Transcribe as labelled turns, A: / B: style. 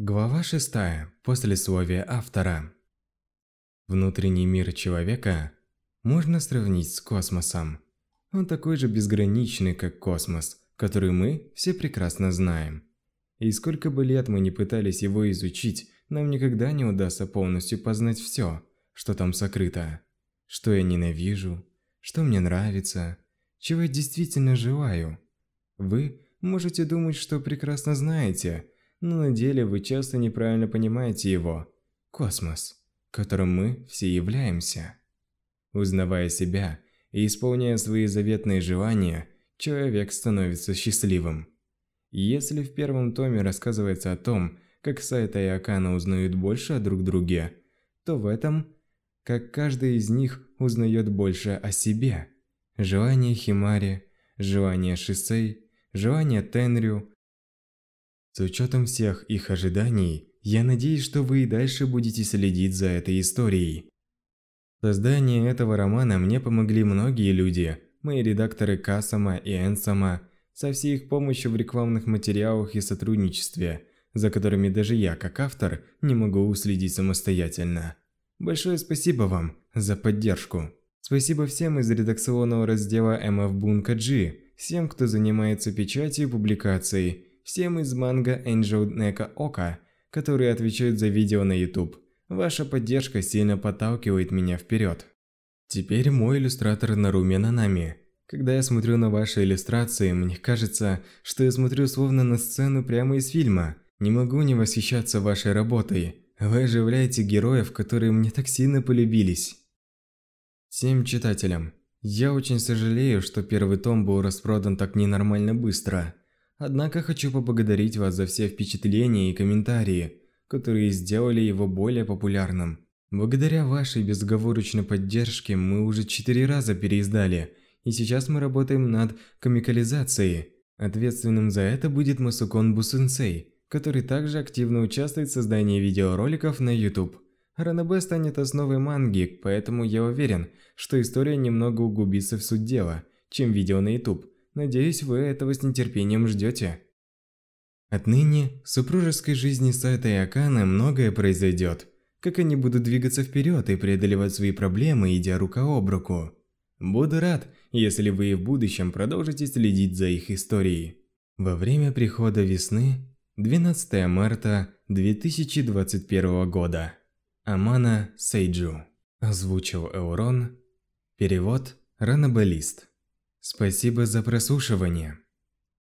A: Глава 6. Послесловие автора. Внутренний мир человека можно сравнить с космосом. Он такой же безграничный, как космос, который мы все прекрасно знаем. И сколько бы лет мы ни пытались его изучить, нам никогда не удастся полностью познать все, что там сокрыто. Что я ненавижу, что мне нравится, чего я действительно желаю. Вы можете думать, что прекрасно знаете – но на деле вы часто неправильно понимаете его. Космос, которым мы все являемся. Узнавая себя и исполняя свои заветные желания, человек становится счастливым. Если в первом томе рассказывается о том, как Сайта и Акана узнают больше о друг друге, то в этом, как каждый из них узнает больше о себе. Желание Химари, желание Шисей, желание Тенрю, с учетом всех их ожиданий, я надеюсь, что вы и дальше будете следить за этой историей. В создании этого романа мне помогли многие люди, мои редакторы Касама и Энсама, со всей их помощью в рекламных материалах и сотрудничестве, за которыми даже я, как автор, не могу уследить самостоятельно. Большое спасибо вам за поддержку. Спасибо всем из редакционного раздела MF Bunka G, всем, кто занимается печатью и публикацией, всем из манга Angel Neka Ока, которые отвечают за видео на YouTube. Ваша поддержка сильно подталкивает меня вперед. Теперь мой иллюстратор Наруми Нанами. Когда я смотрю на ваши иллюстрации, мне кажется, что я смотрю словно на сцену прямо из фильма. Не могу не восхищаться вашей работой. Вы оживляете героев, которые мне так сильно полюбились. Всем читателям. Я очень сожалею, что первый том был распродан так ненормально быстро. Однако хочу поблагодарить вас за все впечатления и комментарии, которые сделали его более популярным. Благодаря вашей безоговорочной поддержке мы уже четыре раза переиздали, и сейчас мы работаем над комикализацией. Ответственным за это будет Масукон Бусунсей, который также активно участвует в создании видеороликов на YouTube. Ранобе станет основой манги, поэтому я уверен, что история немного углубится в суть дела, чем видео на YouTube. Надеюсь, вы этого с нетерпением ждете. Отныне в супружеской жизни Сайта и Акана многое произойдет. Как они будут двигаться вперед и преодолевать свои проблемы, идя рука об руку. Буду рад, если вы и в будущем продолжите следить за их историей. Во время прихода весны, 12 марта 2021 года. Амана Сейджу. Озвучил Эурон. Перевод Ранабелист. Спасибо за прослушивание.